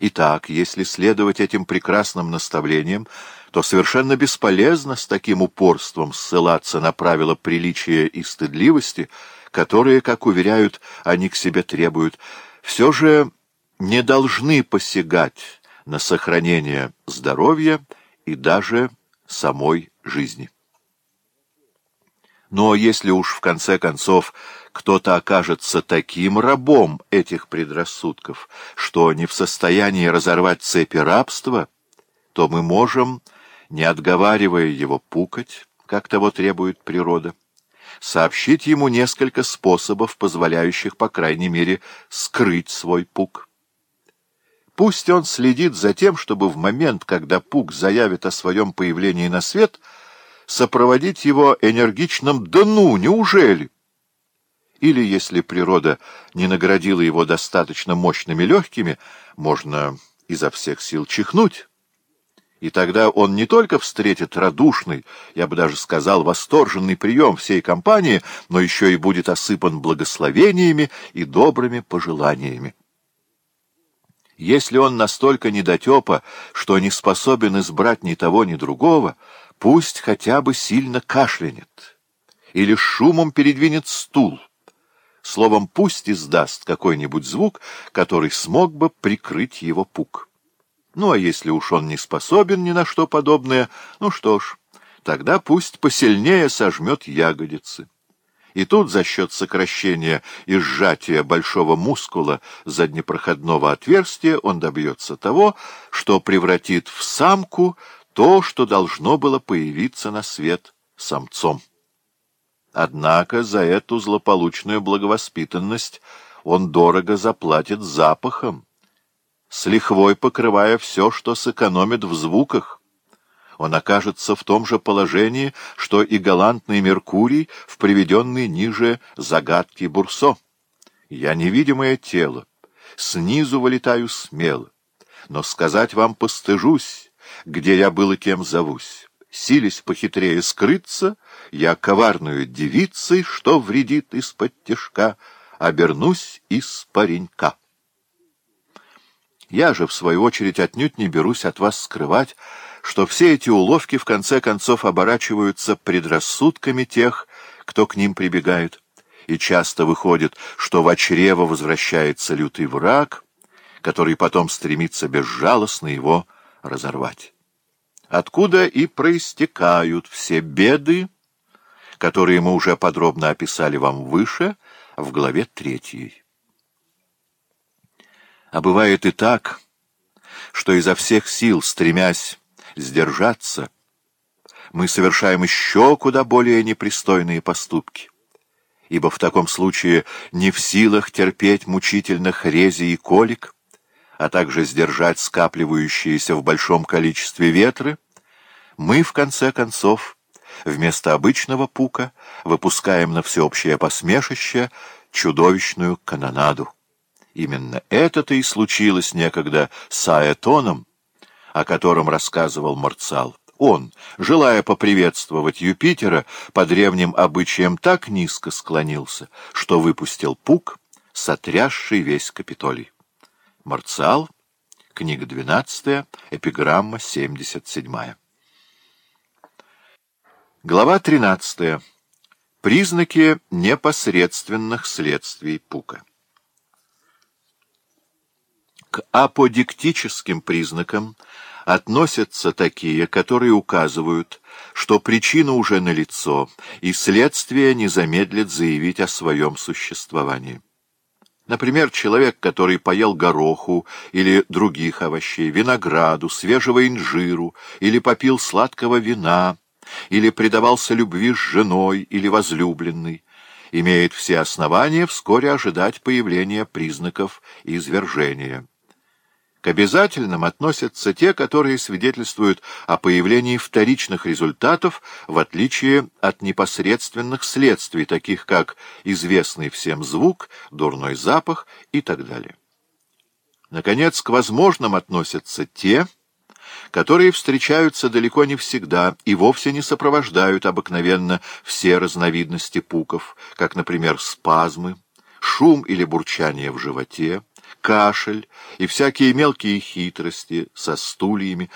Итак, если следовать этим прекрасным наставлениям, то совершенно бесполезно с таким упорством ссылаться на правила приличия и стыдливости, которые, как уверяют, они к себе требуют, все же не должны посягать на сохранение здоровья и даже самой жизни. Но если уж в конце концов кто-то окажется таким рабом этих предрассудков, что не в состоянии разорвать цепи рабства, то мы можем, не отговаривая его пукать, как того требует природа, сообщить ему несколько способов, позволяющих, по крайней мере, скрыть свой пук. Пусть он следит за тем, чтобы в момент, когда пук заявит о своем появлении на свет, сопроводить его энергичным «Да ну, неужели?» или, если природа не наградила его достаточно мощными легкими, можно изо всех сил чихнуть. И тогда он не только встретит радушный, я бы даже сказал, восторженный прием всей компании, но еще и будет осыпан благословениями и добрыми пожеланиями. Если он настолько недотепа, что не способен избрать ни того, ни другого, пусть хотя бы сильно кашлянет или шумом передвинет стул, Словом, пусть издаст какой-нибудь звук, который смог бы прикрыть его пук. Ну, а если уж он не способен ни на что подобное, ну что ж, тогда пусть посильнее сожмет ягодицы. И тут за счет сокращения и сжатия большого мускула заднепроходного отверстия он добьется того, что превратит в самку то, что должно было появиться на свет самцом. Однако за эту злополучную благовоспитанность он дорого заплатит запахом, с лихвой покрывая все, что сэкономит в звуках. Он окажется в том же положении, что и галантный Меркурий в приведенной ниже загадке Бурсо. Я невидимое тело, снизу вылетаю смело, но сказать вам постыжусь, где я был и кем зовусь сились похитрее скрыться, я коварную девицей, что вредит из-под тишка, обернусь из паренька. Я же, в свою очередь, отнюдь не берусь от вас скрывать, что все эти уловки в конце концов оборачиваются предрассудками тех, кто к ним прибегает. И часто выходит, что в чрево возвращается лютый враг, который потом стремится безжалостно его разорвать откуда и проистекают все беды, которые мы уже подробно описали вам выше в главе третьей. А бывает и так, что изо всех сил, стремясь сдержаться, мы совершаем еще куда более непристойные поступки, ибо в таком случае не в силах терпеть мучительных рези и колик, а также сдержать скапливающиеся в большом количестве ветры, мы, в конце концов, вместо обычного пука выпускаем на всеобщее посмешище чудовищную канонаду. Именно это-то и случилось некогда с Аэтоном, о котором рассказывал Марцал. Он, желая поприветствовать Юпитера, по древним обычаям так низко склонился, что выпустил пук, сотрясший весь Капитолий. Марцал, книга 12, эпиграмма 77. Глава 13. Признаки непосредственных следствий пука. К аподиктическим признакам относятся такие, которые указывают, что причина уже налицо, и следствие не замедлит заявить о своем существовании. Например, человек, который поел гороху или других овощей, винограду, свежего инжиру, или попил сладкого вина, или предавался любви с женой или возлюбленной, имеет все основания вскоре ожидать появления признаков извержения. К обязательным относятся те, которые свидетельствуют о появлении вторичных результатов, в отличие от непосредственных следствий, таких как известный всем звук, дурной запах и так далее. Наконец, к возможным относятся те, которые встречаются далеко не всегда и вовсе не сопровождают обыкновенно все разновидности пуков, как, например, спазмы, шум или бурчание в животе, кашель и всякие мелкие хитрости со стульями,